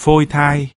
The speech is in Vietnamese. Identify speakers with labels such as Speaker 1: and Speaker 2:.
Speaker 1: phôi thai.